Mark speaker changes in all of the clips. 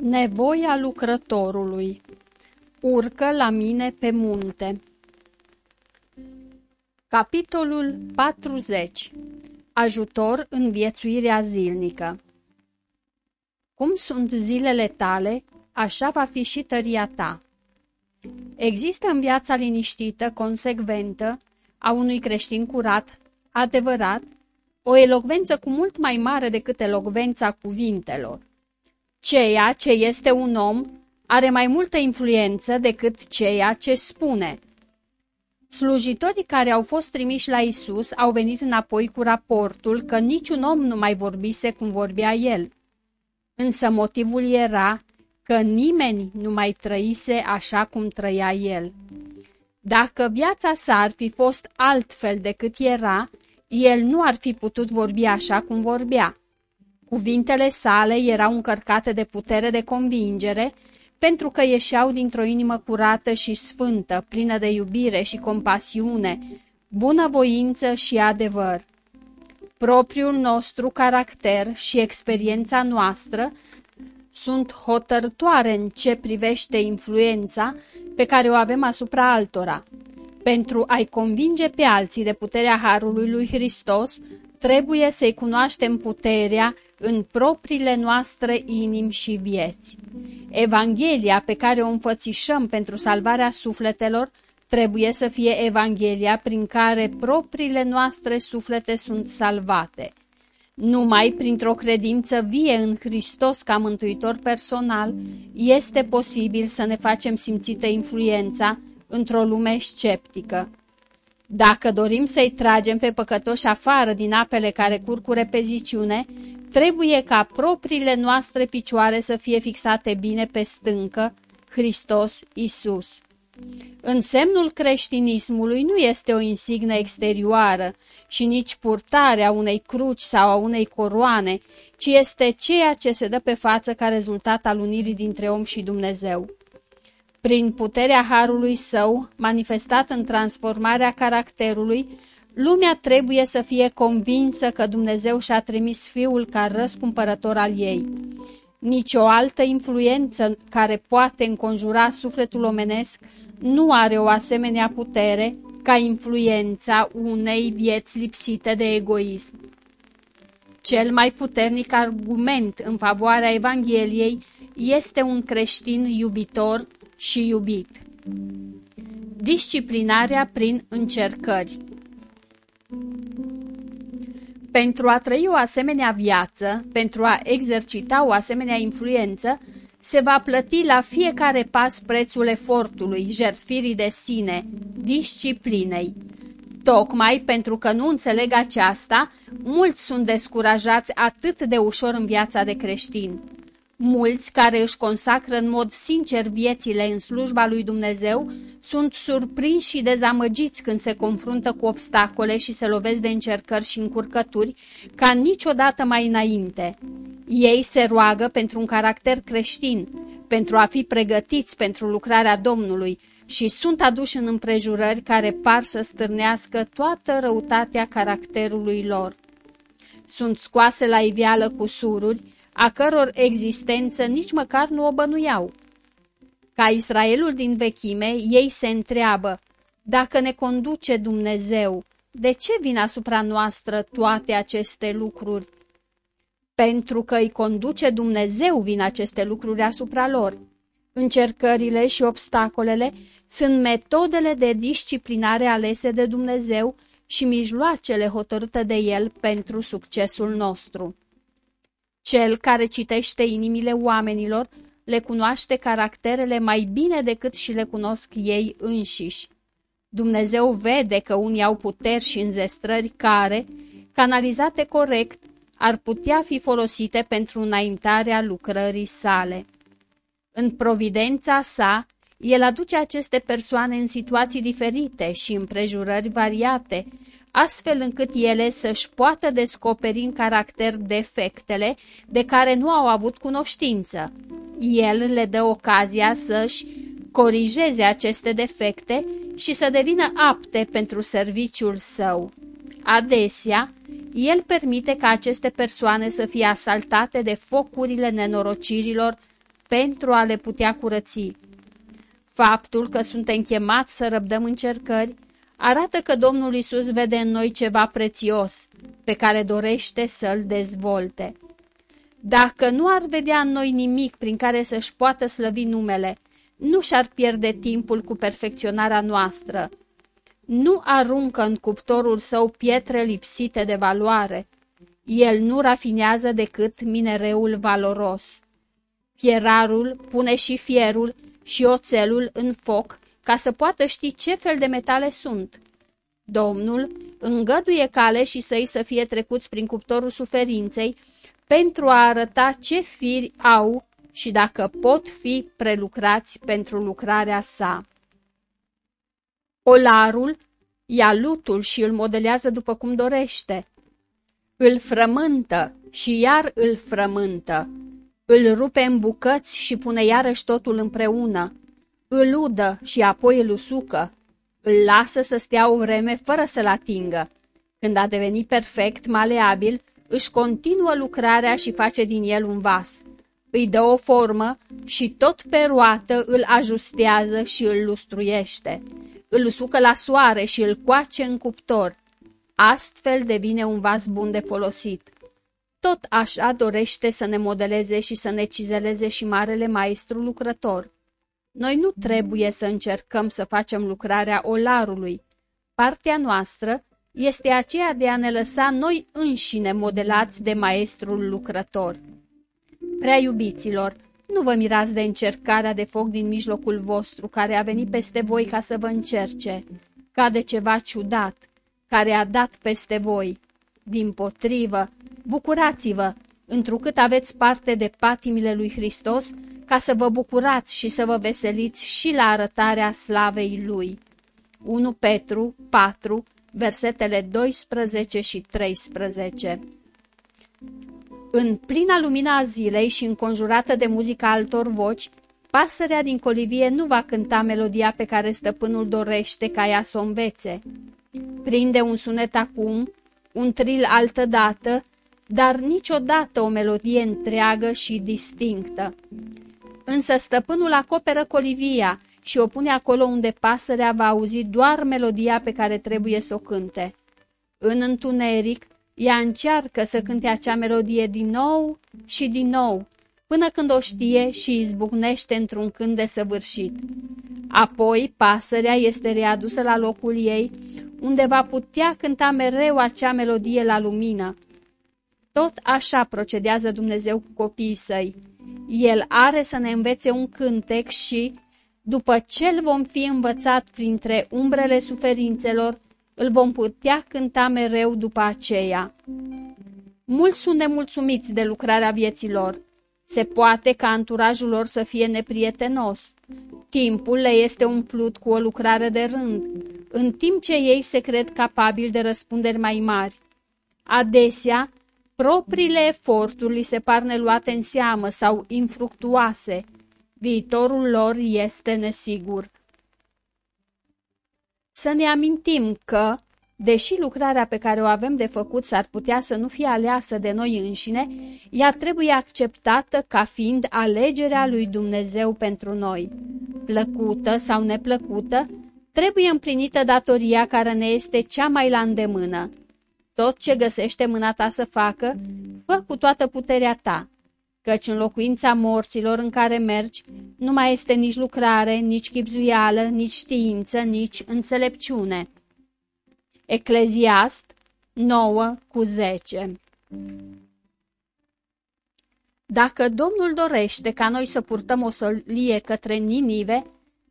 Speaker 1: Nevoia lucrătorului Urcă la mine pe munte Capitolul 40 Ajutor în viețuirea zilnică Cum sunt zilele tale, așa va fi și tăria ta. Există în viața liniștită, consecventă, a unui creștin curat, adevărat, o elocvență cu mult mai mare decât elocvența cuvintelor. Ceea ce este un om are mai multă influență decât ceea ce spune. Slujitorii care au fost trimiși la Isus au venit înapoi cu raportul că niciun om nu mai vorbise cum vorbea el. Însă motivul era că nimeni nu mai trăise așa cum trăia el. Dacă viața sa ar fi fost altfel decât era, el nu ar fi putut vorbi așa cum vorbea. Cuvintele sale erau încărcate de putere de convingere, pentru că ieșeau dintr-o inimă curată și sfântă, plină de iubire și compasiune, bunăvoință și adevăr. Propriul nostru caracter și experiența noastră sunt hotărătoare în ce privește influența pe care o avem asupra altora. Pentru a-i convinge pe alții de puterea Harului lui Hristos, trebuie să-i cunoaștem puterea în propriile noastre inimi și vieți. Evanghelia pe care o înfățișăm pentru salvarea sufletelor trebuie să fie Evanghelia prin care propriile noastre suflete sunt salvate. Numai printr-o credință vie în Hristos ca mântuitor personal este posibil să ne facem simțită influența într-o lume sceptică. Dacă dorim să-i tragem pe păcătoși afară din apele care curcure pe ziciune, trebuie ca propriile noastre picioare să fie fixate bine pe stâncă, Hristos Isus. Însemnul creștinismului nu este o insignă exterioară și nici purtarea unei cruci sau a unei coroane, ci este ceea ce se dă pe față ca rezultat al unirii dintre om și Dumnezeu. Prin puterea harului său, manifestat în transformarea caracterului, lumea trebuie să fie convinsă că Dumnezeu și-a trimis Fiul ca răscumpărător al ei. Nici o altă influență care poate înconjura sufletul omenesc nu are o asemenea putere ca influența unei vieți lipsite de egoism. Cel mai puternic argument în favoarea Evangheliei este un creștin iubitor și iubit. Disciplinarea prin încercări Pentru a trăi o asemenea viață, pentru a exercita o asemenea influență, se va plăti la fiecare pas prețul efortului, jertfirii de sine, disciplinei. Tocmai pentru că nu înțeleg aceasta, mulți sunt descurajați atât de ușor în viața de creștin. Mulți care își consacră în mod sincer viețile în slujba lui Dumnezeu sunt surprinși și dezamăgiți când se confruntă cu obstacole și se lovesc de încercări și încurcături ca niciodată mai înainte. Ei se roagă pentru un caracter creștin, pentru a fi pregătiți pentru lucrarea Domnului și sunt aduși în împrejurări care par să stârnească toată răutatea caracterului lor. Sunt scoase la iveală cu sururi, a căror existență nici măcar nu o bănuiau. Ca Israelul din vechime, ei se întreabă, dacă ne conduce Dumnezeu, de ce vin asupra noastră toate aceste lucruri? Pentru că îi conduce Dumnezeu vin aceste lucruri asupra lor. Încercările și obstacolele sunt metodele de disciplinare alese de Dumnezeu și mijloacele hotărâte de El pentru succesul nostru. Cel care citește inimile oamenilor le cunoaște caracterele mai bine decât și le cunosc ei înșiși. Dumnezeu vede că unii au puteri și înzestrări care, canalizate corect, ar putea fi folosite pentru înaintarea lucrării sale. În providența sa, el aduce aceste persoane în situații diferite și împrejurări variate, astfel încât ele să-și poată descoperi în caracter defectele de care nu au avut cunoștință. El le dă ocazia să-și corigeze aceste defecte și să devină apte pentru serviciul său. Adesea, el permite ca aceste persoane să fie asaltate de focurile nenorocirilor pentru a le putea curăți. Faptul că suntem chemați să răbdăm încercări arată că Domnul Isus vede în noi ceva prețios pe care dorește să-l dezvolte. Dacă nu ar vedea în noi nimic prin care să-și poată slăvi numele, nu și-ar pierde timpul cu perfecționarea noastră. Nu aruncă în cuptorul său pietre lipsite de valoare. El nu rafinează decât minereul valoros. Fierarul pune și fierul și oțelul în foc ca să poată ști ce fel de metale sunt. Domnul îngăduie cale și săi să fie trecuți prin cuptorul suferinței pentru a arăta ce firi au și dacă pot fi prelucrați pentru lucrarea sa. Olarul ia lutul și îl modelează după cum dorește. Îl frământă și iar îl frământă. Îl rupe în bucăți și pune iarăși totul împreună. Îl udă și apoi îl usucă. Îl lasă să stea o vreme fără să-l atingă. Când a devenit perfect, maleabil, își continuă lucrarea și face din el un vas. Îi dă o formă și tot pe roată îl ajustează și îl lustruiește. Îl usucă la soare și îl coace în cuptor. Astfel devine un vas bun de folosit. Tot așa dorește să ne modeleze și să ne cizeleze și marele maestru lucrător. Noi nu trebuie să încercăm să facem lucrarea olarului. Partea noastră este aceea de a ne lăsa noi înșine modelați de maestrul lucrător. Prea iubiților, nu vă mirați de încercarea de foc din mijlocul vostru care a venit peste voi ca să vă încerce, ca de ceva ciudat, care a dat peste voi. Din potrivă, bucurați-vă, întrucât aveți parte de patimile lui Hristos, ca să vă bucurați și să vă veseliți și la arătarea slavei lui. 1 Petru 4, versetele 12 și 13 În plina lumina zilei și înconjurată de muzica altor voci, pasărea din colivie nu va cânta melodia pe care stăpânul dorește ca ea să o învețe. Prinde un sunet acum, un tril altădată, dar niciodată o melodie întreagă și distinctă. Însă stăpânul acoperă colivia și o pune acolo unde pasărea va auzi doar melodia pe care trebuie să o cânte. În întuneric, ea încearcă să cânte acea melodie din nou și din nou, până când o știe și izbucnește într-un cânt de săvârșit. Apoi, pasărea este readusă la locul ei, unde va putea cânta mereu acea melodie la lumină. Tot așa procedează Dumnezeu cu copiii săi. El are să ne învețe un cântec și, după ce îl vom fi învățat printre umbrele suferințelor, îl vom putea cânta mereu după aceea. Mulți sunt nemulțumiți de lucrarea vieților. Se poate ca anturajul lor să fie neprietenos. Timpul le este umplut cu o lucrare de rând, în timp ce ei se cred capabili de răspunderi mai mari. Adesea, propriile eforturi li se par neluate în seamă sau infructuoase, Viitorul lor este nesigur. Să ne amintim că, deși lucrarea pe care o avem de făcut s-ar putea să nu fie aleasă de noi înșine, ea trebuie acceptată ca fiind alegerea lui Dumnezeu pentru noi. Plăcută sau neplăcută, trebuie împlinită datoria care ne este cea mai la îndemână. Tot ce găsește mâna ta să facă, fă cu toată puterea ta, căci în locuința morților în care mergi nu mai este nici lucrare, nici chipzuială, nici știință, nici înțelepciune. Ecleziast 9 cu 10 Dacă Domnul dorește ca noi să purtăm o solie către Ninive,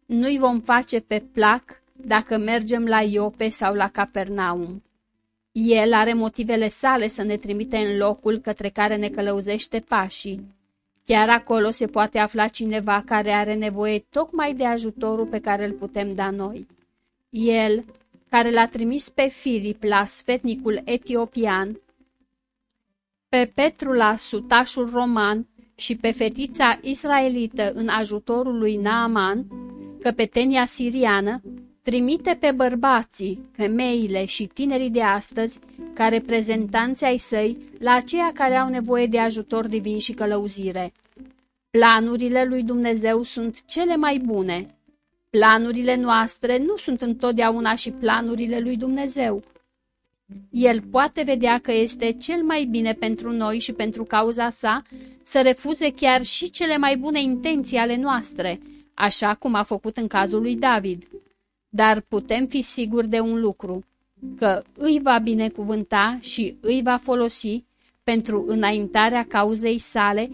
Speaker 1: nu-i vom face pe plac dacă mergem la Iope sau la Capernaum. El are motivele sale să ne trimite în locul către care ne călăuzește pașii. Chiar acolo se poate afla cineva care are nevoie tocmai de ajutorul pe care îl putem da noi. El, care l-a trimis pe Filip la sfetnicul etiopian, pe Petru la sutașul roman și pe fetița israelită în ajutorul lui Naaman, căpetenia siriană, Trimite pe bărbații, femeile și tinerii de astăzi, ca reprezentanți ai săi, la aceia care au nevoie de ajutor divin și călăuzire. Planurile lui Dumnezeu sunt cele mai bune. Planurile noastre nu sunt întotdeauna și planurile lui Dumnezeu. El poate vedea că este cel mai bine pentru noi și pentru cauza sa să refuze chiar și cele mai bune intenții ale noastre, așa cum a făcut în cazul lui David. Dar putem fi siguri de un lucru, că îi va binecuvânta și îi va folosi pentru înaintarea cauzei sale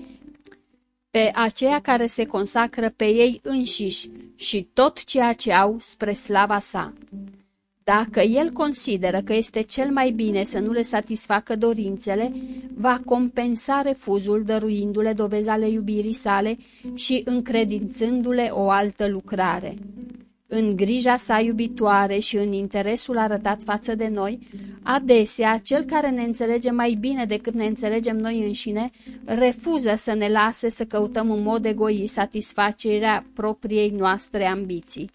Speaker 1: pe aceia care se consacră pe ei înșiși și tot ceea ce au spre slava sa. Dacă el consideră că este cel mai bine să nu le satisfacă dorințele, va compensa refuzul dăruindu-le dovezi ale iubirii sale și încredințându-le o altă lucrare. În grija sa iubitoare și în interesul arătat față de noi, adesea cel care ne înțelege mai bine decât ne înțelegem noi înșine, refuză să ne lase să căutăm în mod egoist satisfacerea propriei noastre ambiții.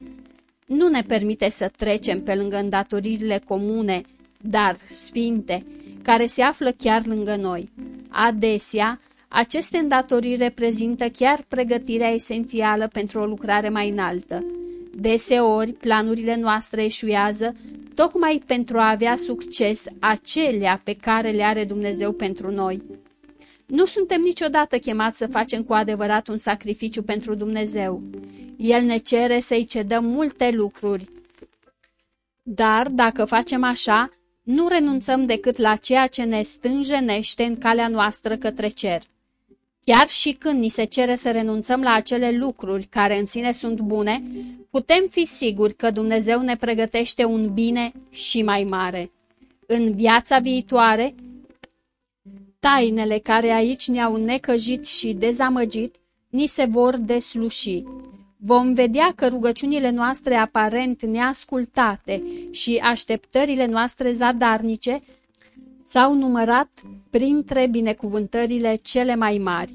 Speaker 1: Nu ne permite să trecem pe lângă îndatoririle comune, dar sfinte, care se află chiar lângă noi. Adesea, aceste îndatoriri reprezintă chiar pregătirea esențială pentru o lucrare mai înaltă. Deseori, planurile noastre eșuează tocmai pentru a avea succes acelea pe care le are Dumnezeu pentru noi. Nu suntem niciodată chemați să facem cu adevărat un sacrificiu pentru Dumnezeu. El ne cere să-i cedăm multe lucruri. Dar, dacă facem așa, nu renunțăm decât la ceea ce ne stânjenește în calea noastră către cer. Chiar și când ni se cere să renunțăm la acele lucruri care în sine sunt bune, putem fi siguri că Dumnezeu ne pregătește un bine și mai mare. În viața viitoare, tainele care aici ne-au necăjit și dezamăgit, ni se vor desluși. Vom vedea că rugăciunile noastre aparent neascultate și așteptările noastre zadarnice s-au numărat printre binecuvântările cele mai mari.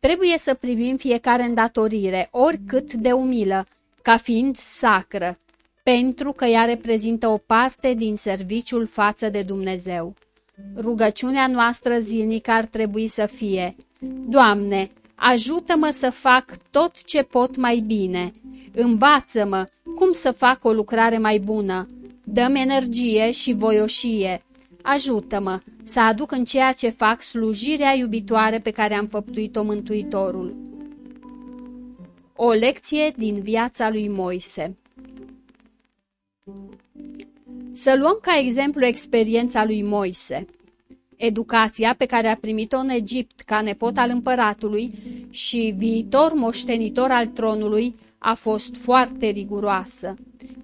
Speaker 1: Trebuie să privim fiecare îndatorire, oricât de umilă, ca fiind sacră, pentru că ea reprezintă o parte din serviciul față de Dumnezeu. Rugăciunea noastră zilnică ar trebui să fie, Doamne, ajută-mă să fac tot ce pot mai bine, învață-mă cum să fac o lucrare mai bună, dăm energie și voioșie, ajută-mă să aduc în ceea ce fac slujirea iubitoare pe care am făptuit-o Mântuitorul. O lecție din viața lui Moise Să luăm ca exemplu experiența lui Moise. Educația pe care a primit-o în Egipt ca nepot al împăratului și viitor moștenitor al tronului a fost foarte riguroasă.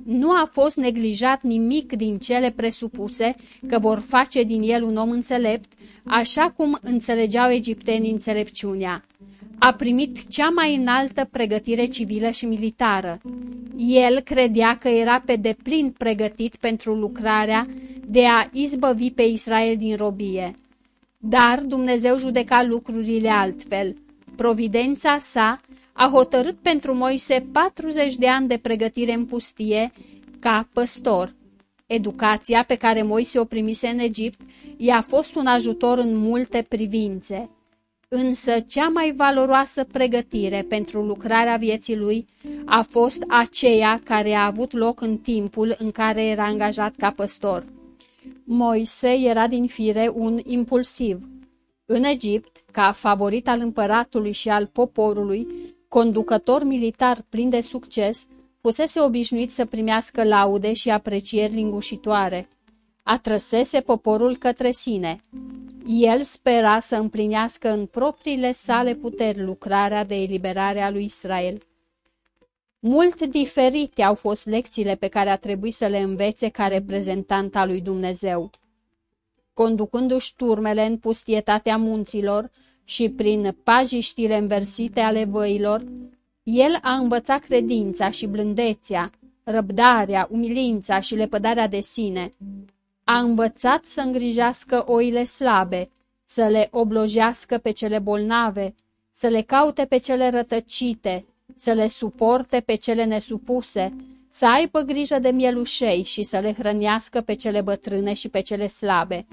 Speaker 1: Nu a fost neglijat nimic din cele presupuse că vor face din el un om înțelept, așa cum înțelegeau egiptenii înțelepciunea a primit cea mai înaltă pregătire civilă și militară. El credea că era pe deplin pregătit pentru lucrarea de a izbăvi pe Israel din robie. Dar Dumnezeu judeca lucrurile altfel. Providența sa a hotărât pentru Moise 40 de ani de pregătire în pustie ca păstor. Educația pe care Moise o primise în Egipt i-a fost un ajutor în multe privințe. Însă cea mai valoroasă pregătire pentru lucrarea vieții lui a fost aceea care a avut loc în timpul în care era angajat ca păstor. Moise era din fire un impulsiv. În Egipt, ca favorit al împăratului și al poporului, conducător militar plin de succes, fusese obișnuit să primească laude și aprecieri lingușitoare. Atrăsese poporul către sine. El spera să împlinească în propriile sale puteri lucrarea de eliberare a lui Israel. Mult diferite au fost lecțiile pe care a trebuit să le învețe ca reprezentant al lui Dumnezeu. Conducându-și turmele în pustietatea munților și prin pajiștile înversite ale văilor, el a învățat credința și blândețea, răbdarea, umilința și lepădarea de sine, a învățat să îngrijească oile slabe, să le oblojească pe cele bolnave, să le caute pe cele rătăcite, să le suporte pe cele nesupuse, să aibă grijă de mielușei și să le hrănească pe cele bătrâne și pe cele slabe.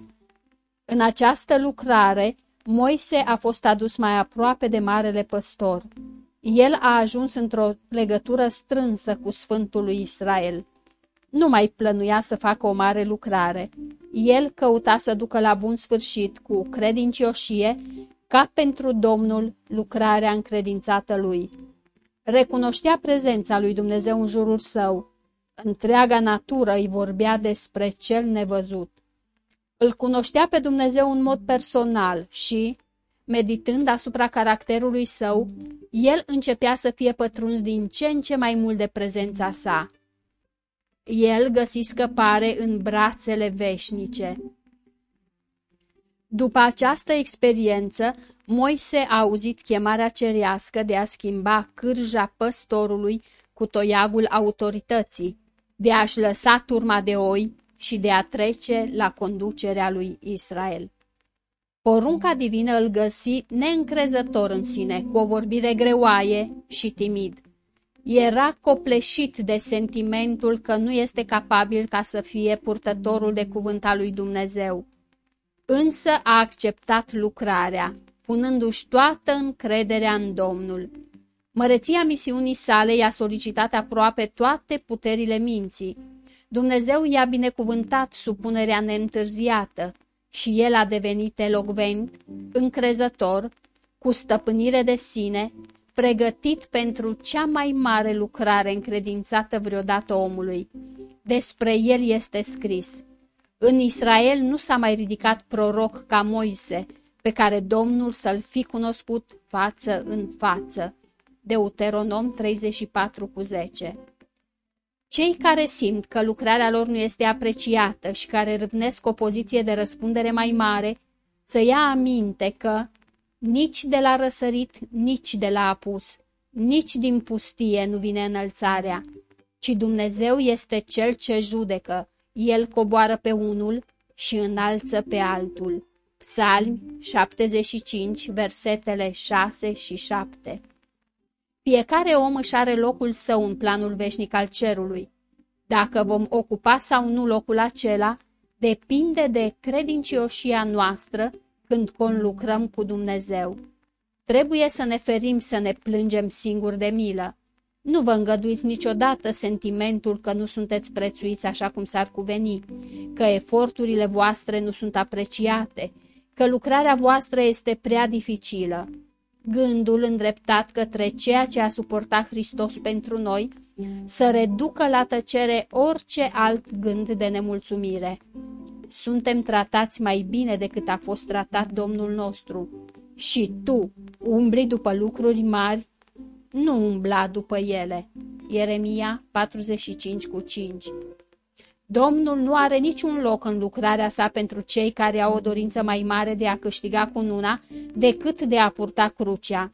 Speaker 1: În această lucrare, Moise a fost adus mai aproape de marele păstor. El a ajuns într-o legătură strânsă cu Sfântul lui Israel. Nu mai plănuia să facă o mare lucrare. El căuta să ducă la bun sfârșit cu credincioșie, ca pentru Domnul, lucrarea încredințată lui. Recunoștea prezența lui Dumnezeu în jurul său. Întreaga natură îi vorbea despre cel nevăzut. Îl cunoștea pe Dumnezeu în mod personal și, meditând asupra caracterului său, el începea să fie pătruns din ce în ce mai mult de prezența sa. El găsi scăpare în brațele veșnice. După această experiență, Moise a auzit chemarea cerească de a schimba cârja păstorului cu toiagul autorității, de a-și lăsa turma de oi și de a trece la conducerea lui Israel. Porunca divină îl găsi neîncrezător în sine, cu o vorbire greoaie și timid. Era copleșit de sentimentul că nu este capabil ca să fie purtătorul de cuvânt al lui Dumnezeu. Însă a acceptat lucrarea, punându-și toată încrederea în Domnul. Măreția misiunii sale i-a solicitat aproape toate puterile minții. Dumnezeu i-a binecuvântat supunerea neîntârziată și el a devenit elogvent, încrezător, cu stăpânire de sine, pregătit pentru cea mai mare lucrare încredințată vreodată omului. Despre el este scris. În Israel nu s-a mai ridicat proroc ca Moise, pe care Domnul să-l fi cunoscut față în față. Deuteronom 34 cu 10 Cei care simt că lucrarea lor nu este apreciată și care râvnesc o poziție de răspundere mai mare, să ia aminte că nici de la răsărit, nici de la apus, nici din pustie nu vine înălțarea, ci Dumnezeu este Cel ce judecă, El coboară pe unul și înalță pe altul. Psalmi 75, versetele 6 și 7 Fiecare om își are locul său în planul veșnic al cerului. Dacă vom ocupa sau nu locul acela, depinde de credincioșia noastră când conlucrăm cu Dumnezeu. Trebuie să ne ferim să ne plângem singuri de milă. Nu vă îngăduiți niciodată sentimentul că nu sunteți prețuiți așa cum s-ar cuveni, că eforturile voastre nu sunt apreciate, că lucrarea voastră este prea dificilă. Gândul îndreptat către ceea ce a suportat Hristos pentru noi, să reducă la tăcere orice alt gând de nemulțumire. Suntem tratați mai bine decât a fost tratat Domnul nostru. Și tu umbli după lucruri mari? Nu umbla după ele. Ieremia 45 cu 5 Domnul nu are niciun loc în lucrarea sa pentru cei care au o dorință mai mare de a câștiga cununa decât de a purta crucea.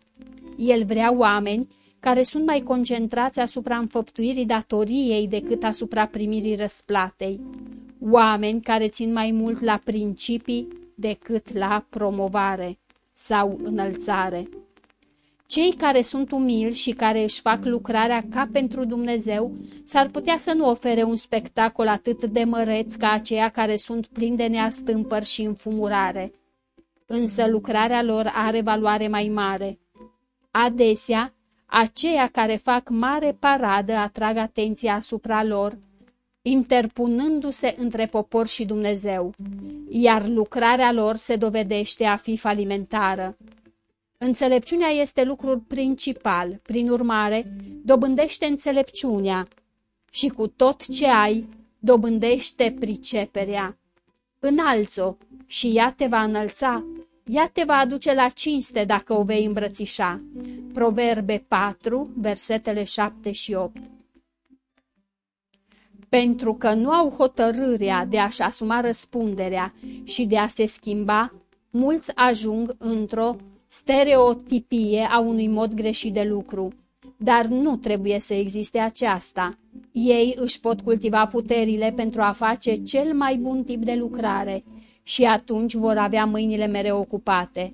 Speaker 1: El vrea oameni care sunt mai concentrați asupra înfăptuirii datoriei decât asupra primirii răsplatei. Oameni care țin mai mult la principii decât la promovare sau înălțare. Cei care sunt umili și care își fac lucrarea ca pentru Dumnezeu s-ar putea să nu ofere un spectacol atât de măreț ca aceia care sunt plini de neastâmpări și înfumurare. Însă lucrarea lor are valoare mai mare. Adesea, aceia care fac mare paradă atrag atenția asupra lor, interpunându-se între popor și Dumnezeu, iar lucrarea lor se dovedește a fi falimentară. Înțelepciunea este lucrul principal, prin urmare, dobândește înțelepciunea și cu tot ce ai, dobândește priceperea. Înalți-o și ea te va înălța, ea te va aduce la cinste dacă o vei îmbrățișa. Proverbe 4, versetele 7 și 8 Pentru că nu au hotărârea de a-și asuma răspunderea și de a se schimba, mulți ajung într-o stereotipie a unui mod greșit de lucru. Dar nu trebuie să existe aceasta. Ei își pot cultiva puterile pentru a face cel mai bun tip de lucrare și atunci vor avea mâinile mereu ocupate.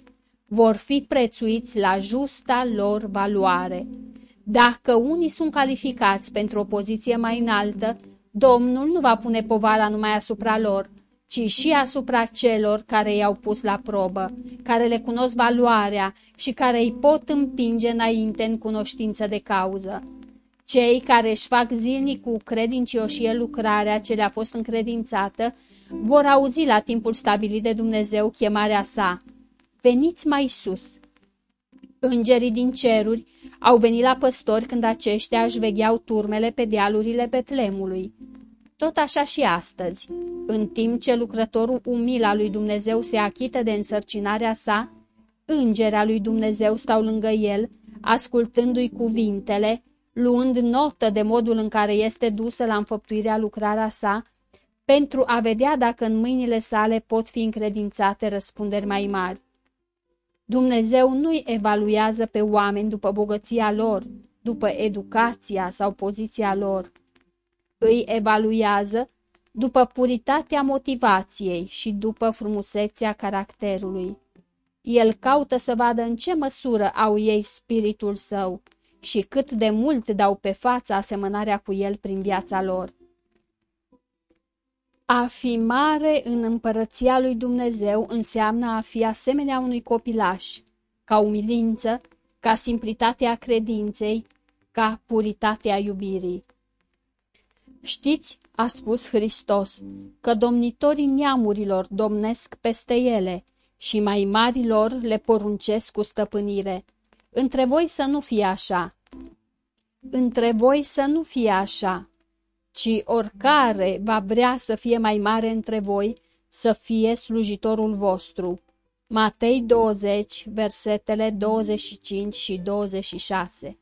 Speaker 1: Vor fi prețuiți la justa lor valoare. Dacă unii sunt calificați pentru o poziție mai înaltă, Domnul nu va pune povara numai asupra lor, ci și asupra celor care i-au pus la probă, care le cunosc valoarea și care îi pot împinge înainte în cunoștință de cauză. Cei care își fac zilnic cu credincioșie lucrarea ce le-a fost încredințată, vor auzi la timpul stabilit de Dumnezeu chemarea sa. Veniți mai sus! Îngerii din ceruri au venit la păstori când aceștia își vegheau turmele pe dealurile Betlemului. Tot așa și astăzi, în timp ce lucrătorul umil al lui Dumnezeu se achită de însărcinarea sa, îngerea lui Dumnezeu stau lângă el, ascultându-i cuvintele, luând notă de modul în care este dusă la înfăptuirea lucrarea sa, pentru a vedea dacă în mâinile sale pot fi încredințate răspunderi mai mari. Dumnezeu nu-i evaluează pe oameni după bogăția lor, după educația sau poziția lor. Îi evaluează după puritatea motivației și după frumusețea caracterului. El caută să vadă în ce măsură au ei spiritul său și cât de mult dau pe față asemănarea cu el prin viața lor. A fi mare în împărăția lui Dumnezeu înseamnă a fi asemenea unui copilaș, ca umilință, ca simplitatea credinței, ca puritatea iubirii. Știți, a spus Hristos, că domnitorii neamurilor domnesc peste ele și mai marilor le poruncesc cu stăpânire. Între voi să nu fie așa. Între voi să nu fie așa, ci oricare va vrea să fie mai mare între voi, să fie slujitorul vostru. Matei 20, versetele 25 și 26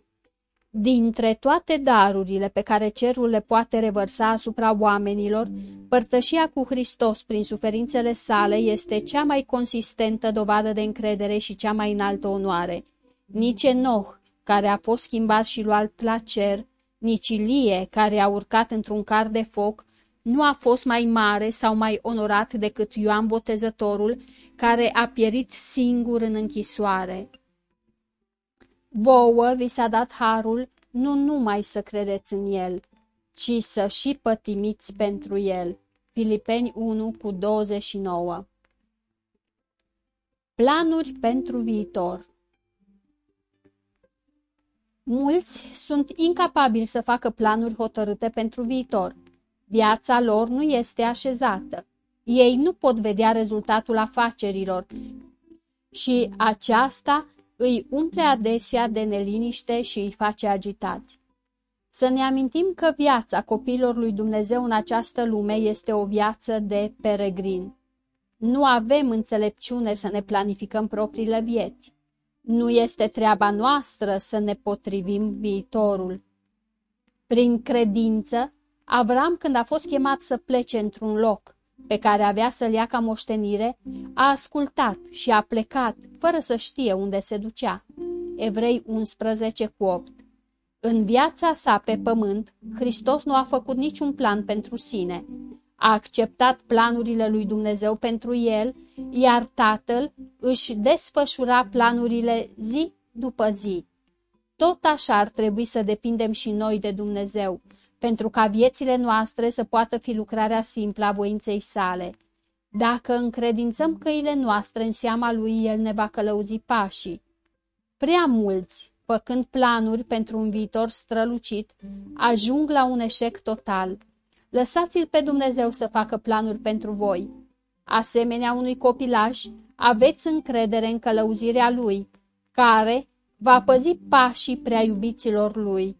Speaker 1: Dintre toate darurile pe care cerul le poate revărsa asupra oamenilor, părtășia cu Hristos prin suferințele sale este cea mai consistentă dovadă de încredere și cea mai înaltă onoare. Nici Enoch, care a fost schimbat și luat la cer, nici Ilie, care a urcat într-un car de foc, nu a fost mai mare sau mai onorat decât Ioan Botezătorul, care a pierit singur în închisoare. Vouă vi s-a dat harul nu numai să credeți în el, ci să și pătimiți pentru el. Filipeni 1 cu 29 Planuri pentru viitor Mulți sunt incapabili să facă planuri hotărâte pentru viitor. Viața lor nu este așezată. Ei nu pot vedea rezultatul afacerilor și aceasta îi umple adesea de neliniște și îi face agitați. Să ne amintim că viața copiilor lui Dumnezeu în această lume este o viață de peregrin. Nu avem înțelepciune să ne planificăm propriile vieți. Nu este treaba noastră să ne potrivim viitorul. Prin credință, Avram, când a fost chemat să plece într-un loc pe care avea să-l ia ca moștenire, a ascultat și a plecat, fără să știe unde se ducea. Evrei 11 cu 8 În viața sa pe pământ, Hristos nu a făcut niciun plan pentru sine. A acceptat planurile lui Dumnezeu pentru el iar Tatăl își desfășura planurile zi după zi. Tot așa ar trebui să depindem și noi de Dumnezeu, pentru ca viețile noastre să poată fi lucrarea simplă a voinței sale. Dacă încredințăm căile noastre în seama lui, el ne va călăuzi pașii. Prea mulți, făcând planuri pentru un viitor strălucit, ajung la un eșec total. Lăsați-l pe Dumnezeu să facă planuri pentru voi asemenea unui copilaș, aveți încredere în călăuzirea lui, care va păzi pașii prea iubiților lui.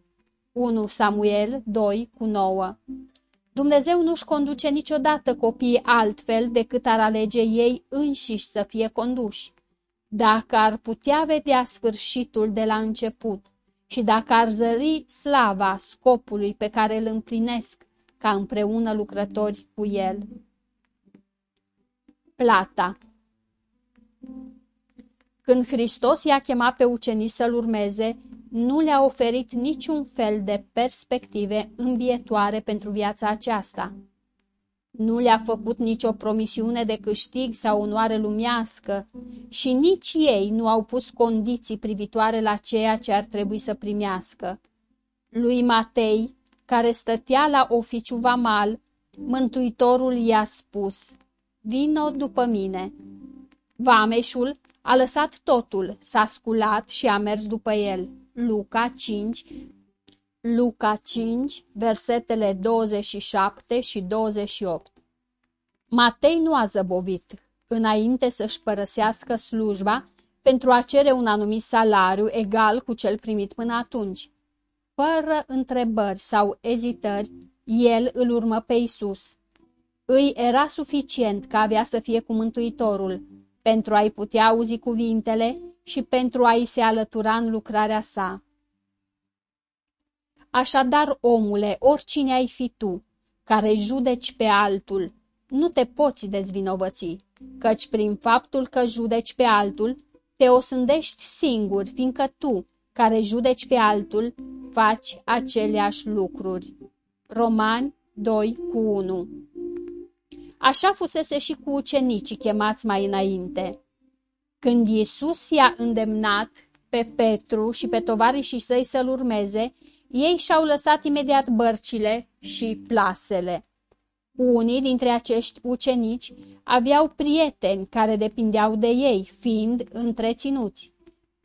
Speaker 1: 1 Samuel 2 cu 9 Dumnezeu nu-și conduce niciodată copiii altfel decât ar alege ei înșiși să fie conduși. Dacă ar putea vedea sfârșitul de la început și dacă ar zări slava scopului pe care îl împlinesc ca împreună lucrători cu el plata. Când Hristos i-a chemat pe ucenici să-L urmeze, nu le-a oferit niciun fel de perspective învietoare pentru viața aceasta. Nu le-a făcut nicio promisiune de câștig sau onoare lumească și nici ei nu au pus condiții privitoare la ceea ce ar trebui să primească. Lui Matei, care stătea la oficiu vamal, Mântuitorul i-a spus – vino după mine. Vameșul a lăsat totul, s-a sculat și a mers după el. Luca 5, Luca 5, versetele 27 și 28 Matei nu a zăbovit, înainte să-și părăsească slujba, pentru a cere un anumit salariu egal cu cel primit până atunci. Fără întrebări sau ezitări, el îl urmă pe Isus. Îi era suficient că avea să fie cu Mântuitorul, pentru a-i putea auzi cuvintele și pentru a-i se alătura în lucrarea sa. Așadar, omule, oricine ai fi tu, care judeci pe altul, nu te poți dezvinovăți, căci prin faptul că judeci pe altul, te osândești singur, fiindcă tu, care judeci pe altul, faci aceleași lucruri. Romani 2 cu 1 Așa fusese și cu ucenicii chemați mai înainte. Când Iisus i-a îndemnat pe Petru și pe tovarășii săi să-l urmeze, ei și-au lăsat imediat bărcile și plasele. Unii dintre acești ucenici aveau prieteni care depindeau de ei, fiind întreținuți.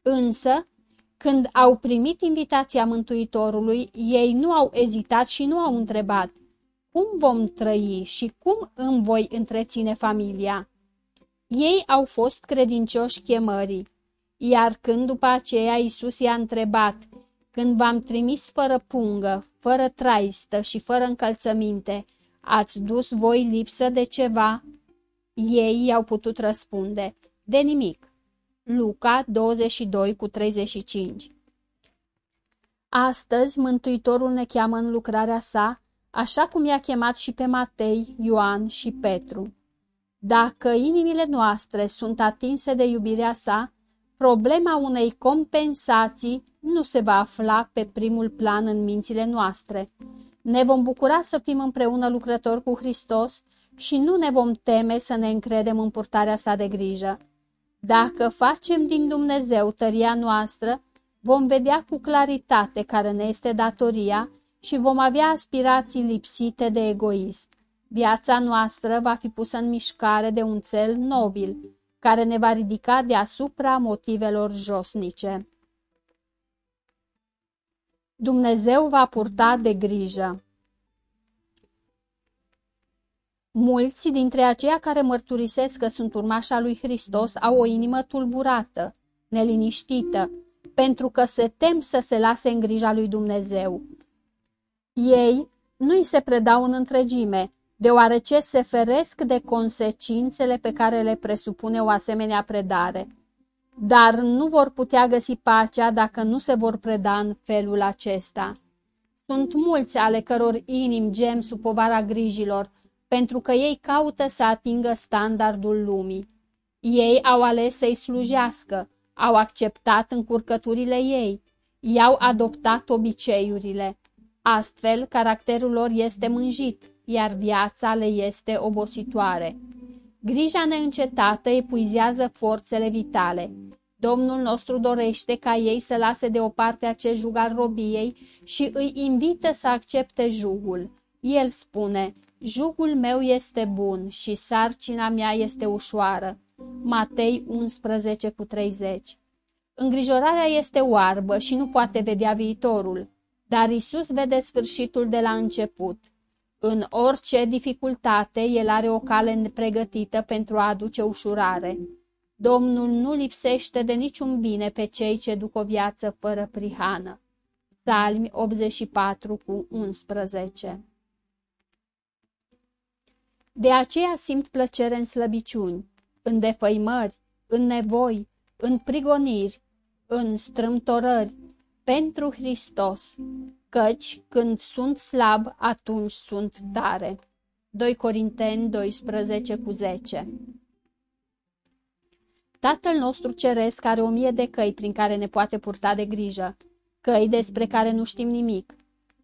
Speaker 1: Însă, când au primit invitația Mântuitorului, ei nu au ezitat și nu au întrebat, cum vom trăi și cum îmi voi întreține familia? Ei au fost credincioși chemării, iar când după aceea Isus i-a întrebat, când v-am trimis fără pungă, fără traistă și fără încălțăminte, ați dus voi lipsă de ceva? Ei i-au putut răspunde, de nimic. Luca 22 cu 35 Astăzi Mântuitorul ne cheamă în lucrarea sa, așa cum i-a chemat și pe Matei, Ioan și Petru. Dacă inimile noastre sunt atinse de iubirea sa, problema unei compensații nu se va afla pe primul plan în mințile noastre. Ne vom bucura să fim împreună lucrători cu Hristos și nu ne vom teme să ne încredem în purtarea sa de grijă. Dacă facem din Dumnezeu tăria noastră, vom vedea cu claritate care ne este datoria și vom avea aspirații lipsite de egoism. Viața noastră va fi pusă în mișcare de un cel nobil, care ne va ridica deasupra motivelor josnice. Dumnezeu va purta de grijă. Mulți dintre aceia care mărturisesc că sunt urmașa lui Hristos au o inimă tulburată, neliniștită, pentru că se tem să se lase în grija lui Dumnezeu. Ei nu îi se predau în întregime, deoarece se feresc de consecințele pe care le presupune o asemenea predare. Dar nu vor putea găsi pacea dacă nu se vor preda în felul acesta. Sunt mulți ale căror inim gem sub povara grijilor, pentru că ei caută să atingă standardul lumii. Ei au ales să-i slujească, au acceptat încurcăturile ei, i-au adoptat obiceiurile. Astfel, caracterul lor este mânjit, iar viața le este obositoare. Grija neîncetată epuizează forțele vitale. Domnul nostru dorește ca ei să lase deoparte acest jug al robiei și îi invită să accepte jugul. El spune, Jugul meu este bun și sarcina mea este ușoară. Matei 11 cu 30 Îngrijorarea este oarbă și nu poate vedea viitorul, dar Isus vede sfârșitul de la început. În orice dificultate, El are o cale pregătită pentru a aduce ușurare. Domnul nu lipsește de niciun bine pe cei ce duc o viață fără prihană. Salmi 84 cu 11 de aceea simt plăcere în slăbiciuni, în defăimări, în nevoi, în prigoniri, în strâmtorări, pentru Hristos, căci când sunt slab, atunci sunt tare. 2 Corinteni 12 cu 10 Tatăl nostru ceresc are o mie de căi prin care ne poate purta de grijă, căi despre care nu știm nimic,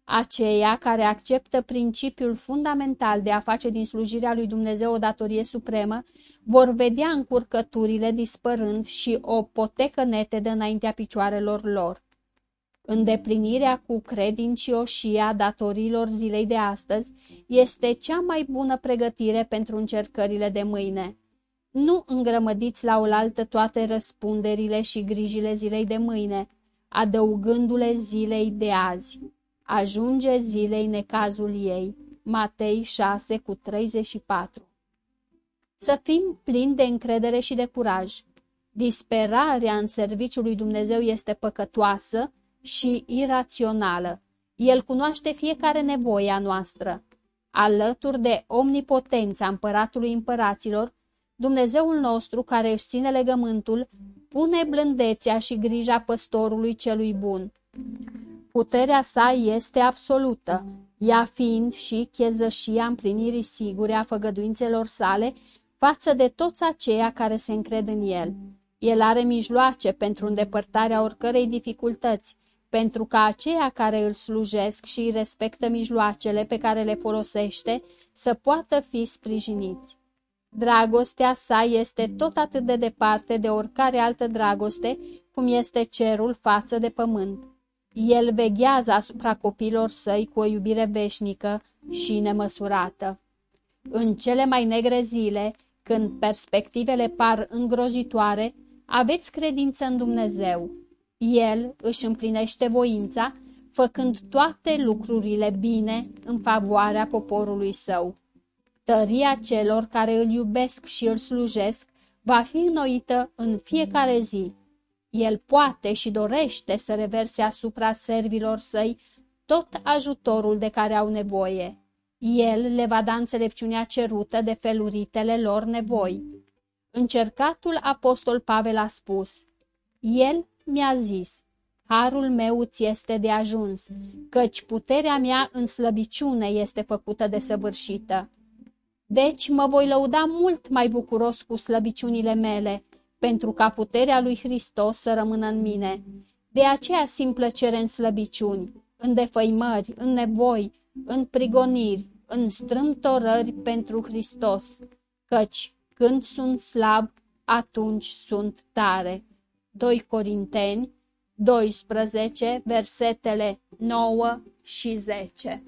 Speaker 1: aceia care acceptă principiul fundamental de a face din slujirea lui Dumnezeu o datorie supremă, vor vedea încurcăturile dispărând și o potecă netedă înaintea picioarelor lor. Îndeplinirea cu credincioșia datorilor zilei de astăzi este cea mai bună pregătire pentru încercările de mâine. Nu îngrămădiți la oaltă toate răspunderile și grijile zilei de mâine, adăugându-le zilei de azi. Ajunge zilei necazul ei. Matei 6 cu 34 Să fim plini de încredere și de curaj. Disperarea în serviciul lui Dumnezeu este păcătoasă și irațională. El cunoaște fiecare nevoie a noastră. Alături de omnipotența împăratului împăraților, Dumnezeul nostru care își ține legământul, pune blândețea și grija păstorului celui bun. Puterea sa este absolută, ea fiind și chezășia împlinirii sigure a făgăduințelor sale față de toți aceia care se încred în el. El are mijloace pentru îndepărtarea oricărei dificultăți, pentru ca aceia care îl slujesc și îi respectă mijloacele pe care le folosește să poată fi sprijiniți. Dragostea sa este tot atât de departe de oricare altă dragoste, cum este cerul față de pământ. El veghează asupra copilor săi cu o iubire veșnică și nemăsurată. În cele mai negre zile, când perspectivele par îngrozitoare, aveți credință în Dumnezeu. El își împlinește voința, făcând toate lucrurile bine în favoarea poporului său. Tăria celor care îl iubesc și îl slujesc va fi înnoită în fiecare zi. El poate și dorește să reverse asupra servilor săi tot ajutorul de care au nevoie. El le va da înțelepciunea cerută de feluritele lor nevoi. Încercatul apostol Pavel a spus, El mi-a zis, Harul meu ți este de ajuns, căci puterea mea în slăbiciune este făcută de săvârșită. Deci mă voi lăuda mult mai bucuros cu slăbiciunile mele, pentru ca puterea lui Hristos să rămână în mine. De aceea simt plăcere în slăbiciuni, în defăimări, în nevoi, în prigoniri, în strâmtorări pentru Hristos, căci când sunt slab, atunci sunt tare. 2 Corinteni 12, versetele 9 și 10